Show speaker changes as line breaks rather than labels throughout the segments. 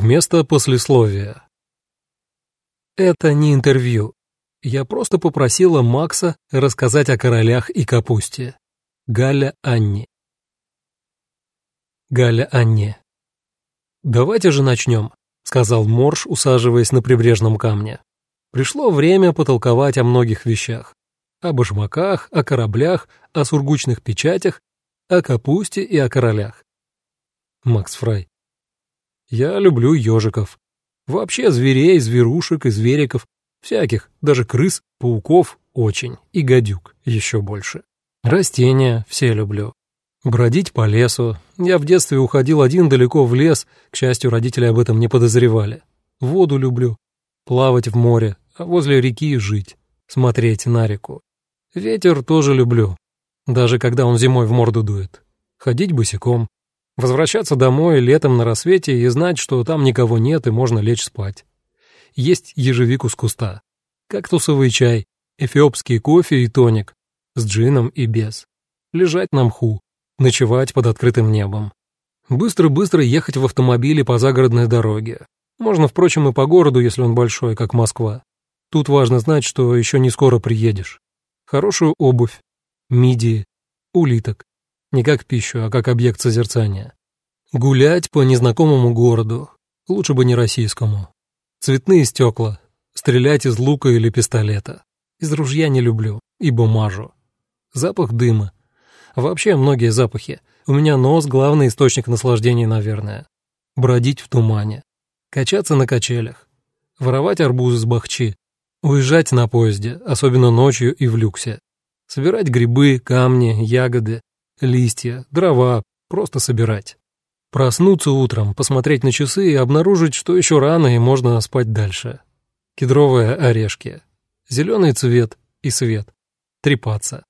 Вместо послесловия. Это не интервью. Я просто попросила Макса рассказать о королях и капусте. Галя Анни. Галя Анни. «Давайте же начнем», — сказал Морж, усаживаясь на прибрежном камне. Пришло время потолковать о многих вещах. О башмаках, о кораблях, о сургучных печатях, о капусте и о королях. Макс Фрай. Я люблю ежиков. Вообще зверей, зверушек и звериков. Всяких, даже крыс, пауков очень. И гадюк еще больше. Растения все люблю. Бродить по лесу. Я в детстве уходил один далеко в лес, к счастью, родители об этом не подозревали. Воду люблю. Плавать в море, а возле реки жить. Смотреть на реку. Ветер тоже люблю. Даже когда он зимой в морду дует. Ходить босиком. Возвращаться домой летом на рассвете и знать, что там никого нет и можно лечь спать. Есть ежевику с куста, кактусовый чай, эфиопский кофе и тоник, с джином и без. Лежать на мху, ночевать под открытым небом. Быстро-быстро ехать в автомобиле по загородной дороге. Можно, впрочем, и по городу, если он большой, как Москва. Тут важно знать, что еще не скоро приедешь. Хорошую обувь, мидии, улиток, не как пищу, а как объект созерцания. Гулять по незнакомому городу, лучше бы не российскому. Цветные стекла, стрелять из лука или пистолета. Из ружья не люблю, ибо мажу. Запах дыма. Вообще многие запахи. У меня нос — главный источник наслаждений, наверное. Бродить в тумане. Качаться на качелях. Воровать арбузы с бахчи. Уезжать на поезде, особенно ночью и в люксе. Собирать грибы, камни, ягоды, листья, дрова, просто собирать. Проснуться утром, посмотреть на часы и обнаружить, что еще рано и можно спать дальше. Кедровые орешки, зеленый цвет и свет, трепаться.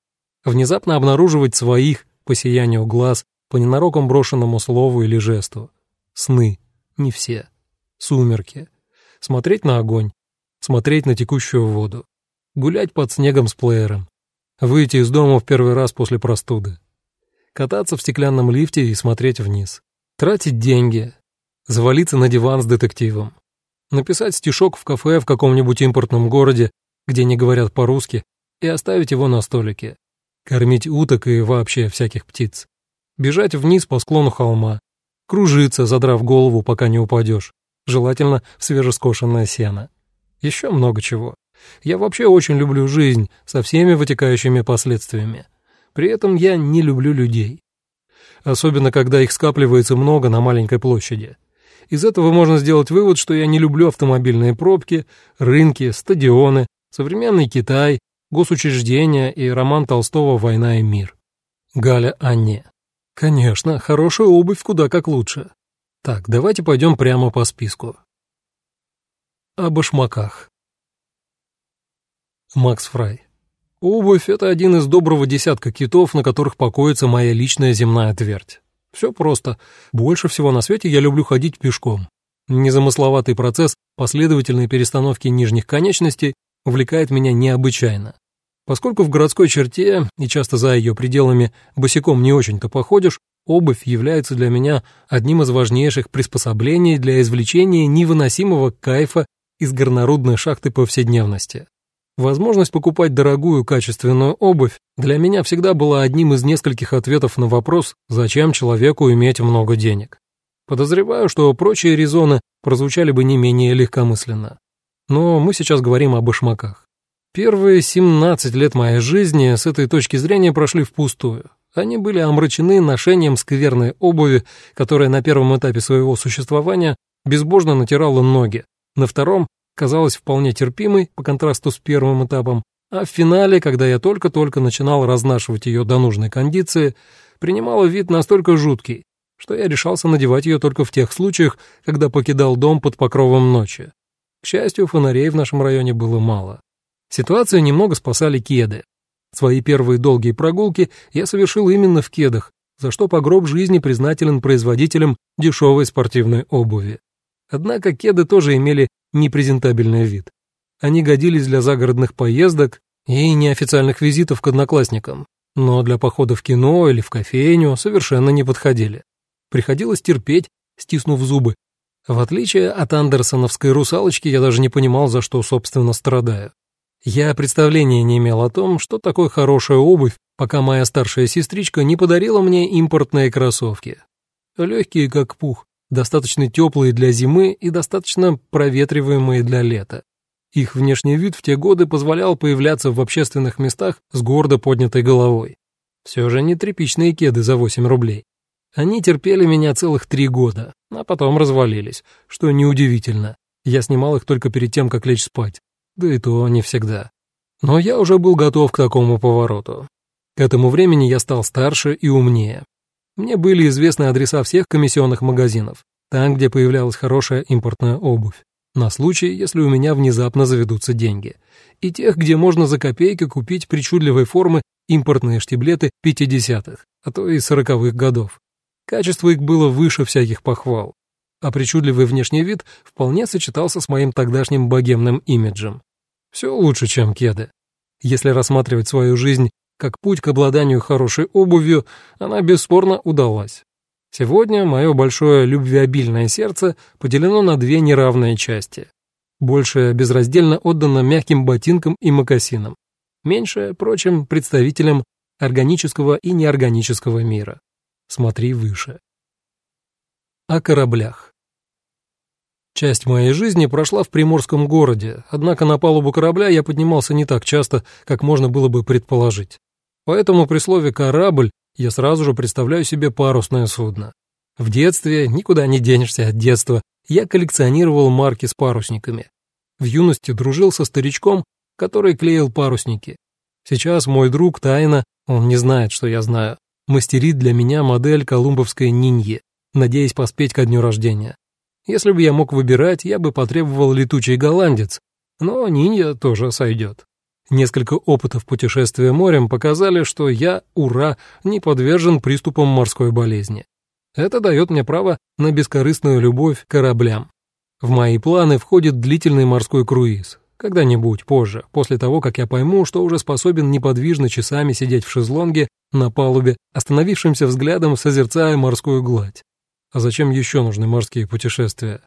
Внезапно обнаруживать своих по сиянию глаз, по ненароком брошенному слову или жесту. Сны, не все. Сумерки. Смотреть на огонь, смотреть на текущую воду. Гулять под снегом с плеером. Выйти из дома в первый раз после простуды кататься в стеклянном лифте и смотреть вниз, тратить деньги, завалиться на диван с детективом, написать стишок в кафе в каком-нибудь импортном городе, где не говорят по-русски, и оставить его на столике, кормить уток и вообще всяких птиц, бежать вниз по склону холма, кружиться, задрав голову, пока не упадешь, желательно в свежескошенное сено. Еще много чего. Я вообще очень люблю жизнь со всеми вытекающими последствиями. При этом я не люблю людей. Особенно, когда их скапливается много на маленькой площади. Из этого можно сделать вывод, что я не люблю автомобильные пробки, рынки, стадионы, современный Китай, госучреждения и роман Толстого «Война и мир». Галя Анне. Конечно, хорошая обувь куда как лучше. Так, давайте пойдем прямо по списку. О башмаках. Макс Фрай. Обувь — это один из доброго десятка китов, на которых покоится моя личная земная твердь. Все просто. Больше всего на свете я люблю ходить пешком. Незамысловатый процесс последовательной перестановки нижних конечностей увлекает меня необычайно. Поскольку в городской черте и часто за ее пределами босиком не очень-то походишь, обувь является для меня одним из важнейших приспособлений для извлечения невыносимого кайфа из горнорудной шахты повседневности. Возможность покупать дорогую качественную обувь для меня всегда была одним из нескольких ответов на вопрос, зачем человеку иметь много денег. Подозреваю, что прочие резоны прозвучали бы не менее легкомысленно. Но мы сейчас говорим о башмаках. Первые 17 лет моей жизни с этой точки зрения прошли впустую. Они были омрачены ношением скверной обуви, которая на первом этапе своего существования безбожно натирала ноги, на втором казалась вполне терпимой по контрасту с первым этапом, а в финале, когда я только-только начинал разнашивать ее до нужной кондиции, принимала вид настолько жуткий, что я решался надевать ее только в тех случаях, когда покидал дом под покровом ночи. К счастью, фонарей в нашем районе было мало. Ситуацию немного спасали кеды. Свои первые долгие прогулки я совершил именно в кедах, за что по гроб жизни признателен производителям дешевой спортивной обуви. Однако кеды тоже имели непрезентабельный вид. Они годились для загородных поездок и неофициальных визитов к одноклассникам, но для похода в кино или в кофейню совершенно не подходили. Приходилось терпеть, стиснув зубы, В отличие от андерсоновской русалочки, я даже не понимал, за что, собственно, страдаю. Я представления не имел о том, что такое хорошая обувь, пока моя старшая сестричка не подарила мне импортные кроссовки. Легкие, как пух, достаточно теплые для зимы и достаточно проветриваемые для лета. Их внешний вид в те годы позволял появляться в общественных местах с гордо поднятой головой. Все же не тряпичные кеды за 8 рублей. Они терпели меня целых три года, а потом развалились, что неудивительно. Я снимал их только перед тем, как лечь спать, да и то не всегда. Но я уже был готов к такому повороту. К этому времени я стал старше и умнее. Мне были известны адреса всех комиссионных магазинов, там, где появлялась хорошая импортная обувь, на случай, если у меня внезапно заведутся деньги, и тех, где можно за копейки купить причудливой формы импортные штиблеты 50-х, а то и 40-х годов. Качество их было выше всяких похвал, а причудливый внешний вид вполне сочетался с моим тогдашним богемным имиджем. Все лучше, чем кеды. Если рассматривать свою жизнь как путь к обладанию хорошей обувью, она бесспорно удалась. Сегодня мое большое любвеобильное сердце поделено на две неравные части. Большее безраздельно отдано мягким ботинкам и мокасинам, меньшее, прочим, представителям органического и неорганического мира. Смотри выше. О кораблях. Часть моей жизни прошла в приморском городе, однако на палубу корабля я поднимался не так часто, как можно было бы предположить. Поэтому при слове «корабль» я сразу же представляю себе парусное судно. В детстве, никуда не денешься от детства, я коллекционировал марки с парусниками. В юности дружил со старичком, который клеил парусники. Сейчас мой друг тайно, он не знает, что я знаю, мастерит для меня модель колумбовской ниньи, надеясь поспеть ко дню рождения. Если бы я мог выбирать, я бы потребовал летучий голландец, но нинья тоже сойдет. Несколько опытов путешествия морем показали, что я, ура, не подвержен приступам морской болезни. Это дает мне право на бескорыстную любовь к кораблям. В мои планы входит длительный морской круиз, когда-нибудь позже, после того, как я пойму, что уже способен неподвижно часами сидеть в шезлонге на палубе, остановившимся взглядом созерцая морскую гладь. А зачем еще нужны морские путешествия?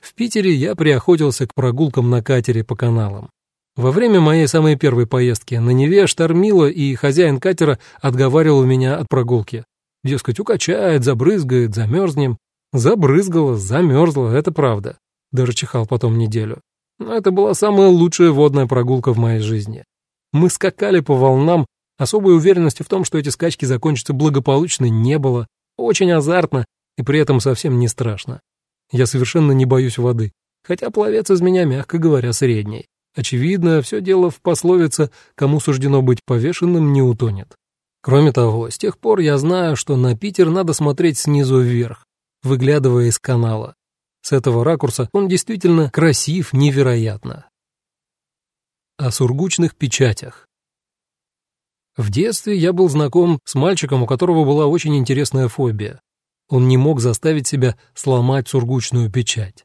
В Питере я приохотился к прогулкам на катере по каналам. Во время моей самой первой поездки на Неве штормило, и хозяин катера отговаривал меня от прогулки. Дескать, укачает, забрызгает, замерзнем. Забрызгало, замерзло, это правда. Даже чихал потом неделю. Но это была самая лучшая водная прогулка в моей жизни. Мы скакали по волнам, особой уверенности в том, что эти скачки закончатся благополучно, не было. Очень азартно и при этом совсем не страшно. Я совершенно не боюсь воды, хотя пловец из меня, мягко говоря, средний. Очевидно, все дело в пословице «кому суждено быть повешенным, не утонет». Кроме того, с тех пор я знаю, что на Питер надо смотреть снизу вверх, выглядывая из канала. С этого ракурса он действительно красив невероятно. О сургучных печатях. В детстве я был знаком с мальчиком, у которого была очень интересная фобия. Он не мог заставить себя сломать сургучную печать.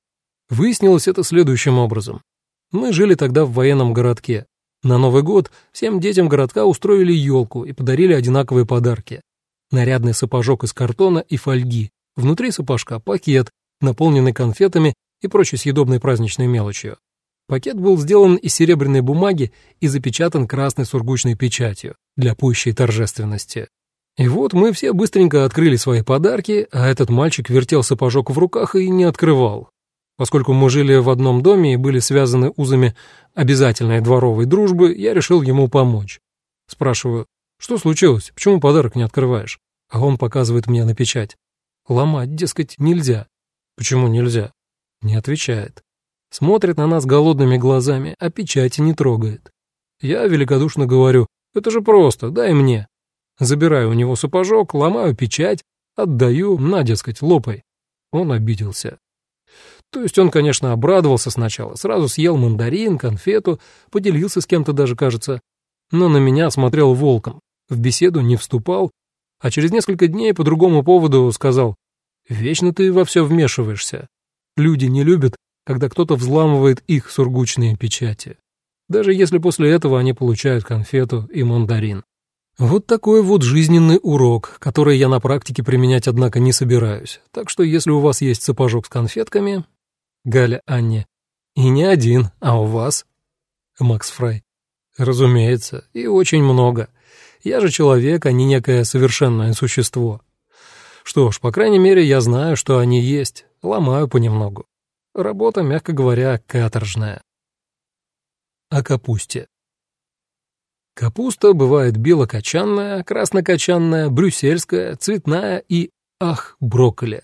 Выяснилось это следующим образом. Мы жили тогда в военном городке. На Новый год всем детям городка устроили елку и подарили одинаковые подарки. Нарядный сапожок из картона и фольги. Внутри сапожка пакет, наполненный конфетами и прочей съедобной праздничной мелочью. Пакет был сделан из серебряной бумаги и запечатан красной сургучной печатью для пущей торжественности. И вот мы все быстренько открыли свои подарки, а этот мальчик вертел сапожок в руках и не открывал. Поскольку мы жили в одном доме и были связаны узами обязательной дворовой дружбы, я решил ему помочь. Спрашиваю, что случилось, почему подарок не открываешь? А он показывает мне на печать. Ломать, дескать, нельзя. Почему нельзя? Не отвечает. Смотрит на нас голодными глазами, а печати не трогает. Я великодушно говорю, это же просто, дай мне. Забираю у него сапожок, ломаю печать, отдаю, на, дескать, лопай. Он обиделся. То есть он, конечно, обрадовался сначала, сразу съел мандарин, конфету, поделился с кем-то даже, кажется, но на меня смотрел волком, в беседу не вступал, а через несколько дней по другому поводу сказал Вечно ты во все вмешиваешься. Люди не любят, когда кто-то взламывает их сургучные печати. Даже если после этого они получают конфету и мандарин. Вот такой вот жизненный урок, который я на практике применять, однако, не собираюсь. Так что если у вас есть сапожок с конфетками... Галя Анне. И не один, а у вас? Макс Фрай. Разумеется, и очень много. Я же человек, а не некое совершенное существо. Что ж, по крайней мере, я знаю, что они есть. Ломаю понемногу. Работа, мягко говоря, каторжная. О капусте. Капуста бывает белокочанная, краснокочанная, брюссельская, цветная и, ах, брокколи.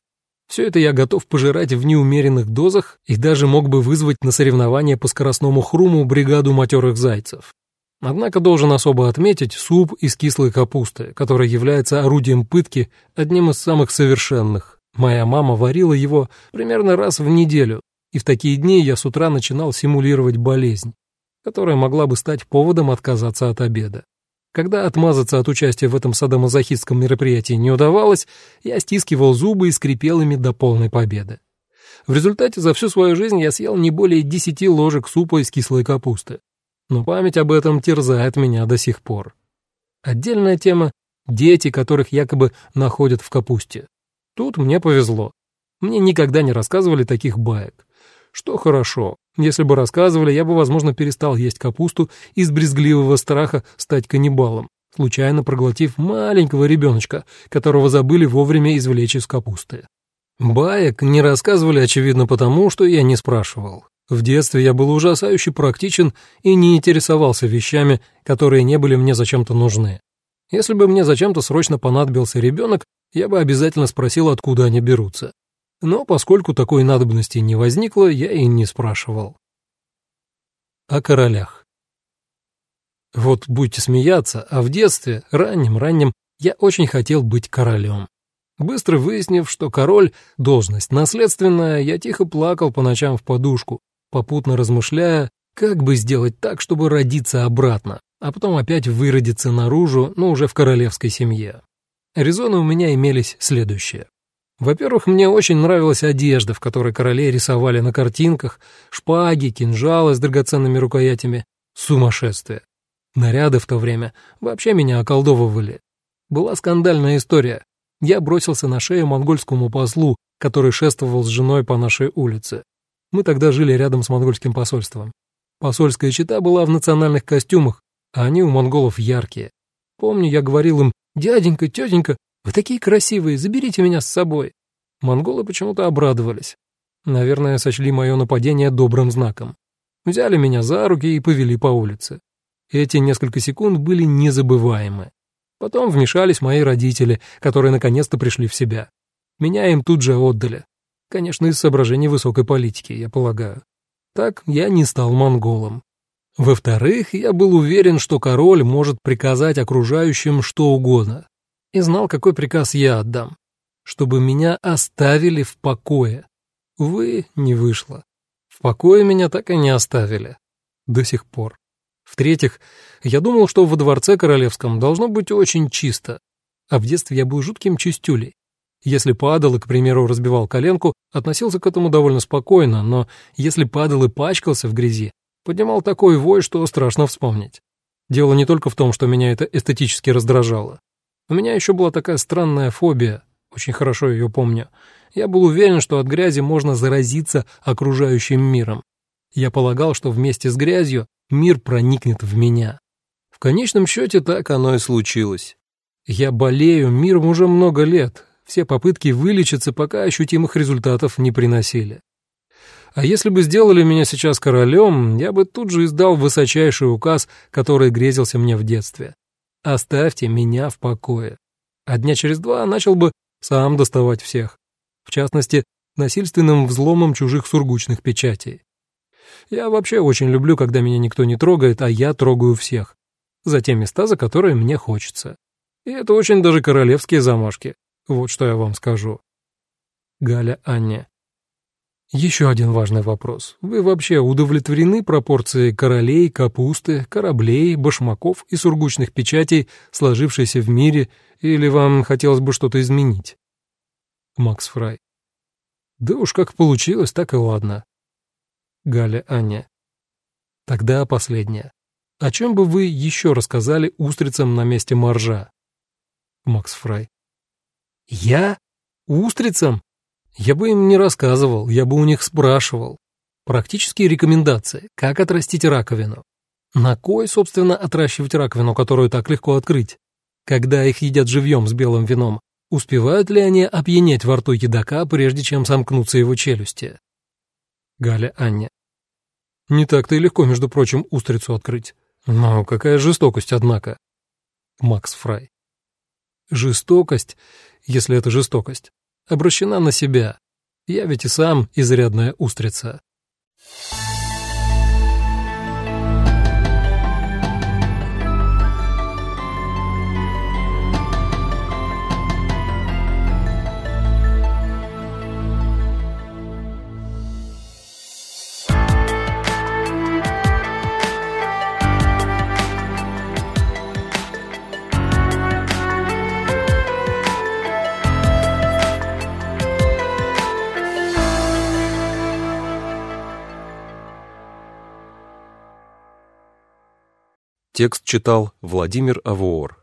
Все это я готов пожирать в неумеренных дозах и даже мог бы вызвать на соревнования по скоростному хруму бригаду матерых зайцев. Однако должен особо отметить суп из кислой капусты, который является орудием пытки, одним из самых совершенных. Моя мама варила его примерно раз в неделю, и в такие дни я с утра начинал симулировать болезнь которая могла бы стать поводом отказаться от обеда. Когда отмазаться от участия в этом садомазохистском мероприятии не удавалось, я стискивал зубы и скрипел ими до полной победы. В результате за всю свою жизнь я съел не более десяти ложек супа из кислой капусты. Но память об этом терзает меня до сих пор. Отдельная тема — дети, которых якобы находят в капусте. Тут мне повезло. Мне никогда не рассказывали таких баек. Что хорошо. Если бы рассказывали, я бы, возможно, перестал есть капусту из брезгливого страха стать каннибалом, случайно проглотив маленького ребеночка, которого забыли вовремя извлечь из капусты. Баек не рассказывали, очевидно, потому, что я не спрашивал. В детстве я был ужасающе практичен и не интересовался вещами, которые не были мне зачем-то нужны. Если бы мне зачем-то срочно понадобился ребенок, я бы обязательно спросил, откуда они берутся но поскольку такой надобности не возникло, я и не спрашивал. О королях. Вот будете смеяться, а в детстве, раннем-раннем, я очень хотел быть королем. Быстро выяснив, что король — должность наследственная, я тихо плакал по ночам в подушку, попутно размышляя, как бы сделать так, чтобы родиться обратно, а потом опять выродиться наружу, но уже в королевской семье. Резоны у меня имелись следующие. Во-первых, мне очень нравилась одежда, в которой королей рисовали на картинках, шпаги, кинжалы с драгоценными рукоятями. Сумасшествие. Наряды в то время вообще меня околдовывали. Была скандальная история. Я бросился на шею монгольскому послу, который шествовал с женой по нашей улице. Мы тогда жили рядом с монгольским посольством. Посольская чита была в национальных костюмах, а они у монголов яркие. Помню, я говорил им, «Дяденька, тетенька, вы такие красивые, заберите меня с собой». Монголы почему-то обрадовались. Наверное, сочли мое нападение добрым знаком. Взяли меня за руки и повели по улице. Эти несколько секунд были незабываемы. Потом вмешались мои родители, которые наконец-то пришли в себя. Меня им тут же отдали. Конечно, из соображений высокой политики, я полагаю. Так я не стал монголом. Во-вторых, я был уверен, что король может приказать окружающим что угодно, и знал, какой приказ я отдам, чтобы меня оставили в покое. Увы, не вышло. В покое меня так и не оставили. До сих пор. В-третьих, я думал, что во дворце королевском должно быть очень чисто, а в детстве я был жутким чистюлей. Если падал и, к примеру, разбивал коленку, относился к этому довольно спокойно, но если падал и пачкался в грязи, поднимал такой вой, что страшно вспомнить. Дело не только в том, что меня это эстетически раздражало. У меня еще была такая странная фобия, очень хорошо ее помню. Я был уверен, что от грязи можно заразиться окружающим миром. Я полагал, что вместе с грязью мир проникнет в меня. В конечном счете так оно и случилось. Я болею миром уже много лет. Все попытки вылечиться пока ощутимых результатов не приносили. А если бы сделали меня сейчас королем, я бы тут же издал высочайший указ, который грезился мне в детстве. Оставьте меня в покое. А дня через два начал бы сам доставать всех. В частности, насильственным взломом чужих сургучных печатей. Я вообще очень люблю, когда меня никто не трогает, а я трогаю всех. За те места, за которые мне хочется. И это очень даже королевские замашки. Вот что я вам скажу. Галя Анне. Еще один важный вопрос. Вы вообще удовлетворены пропорцией королей, капусты, кораблей, башмаков и сургучных печатей, сложившейся в мире, или вам хотелось бы что-то изменить? Макс Фрай. Да уж как получилось, так и ладно. Галя Аня. Тогда последняя. О чем бы вы еще рассказали устрицам на месте моржа? Макс Фрай. Я? Устрицам? Я бы им не рассказывал, я бы у них спрашивал. Практические рекомендации, как отрастить раковину. На кой, собственно, отращивать раковину, которую так легко открыть? Когда их едят живьем с белым вином, успевают ли они опьянеть во рту едока, прежде чем сомкнутся его челюсти? Галя Анне. Не так-то и легко, между прочим, устрицу открыть. Но какая жестокость, однако. Макс Фрай. Жестокость, если это жестокость, обращена на себя. Я ведь и сам изрядная устрица.
Текст читал Владимир Авоор.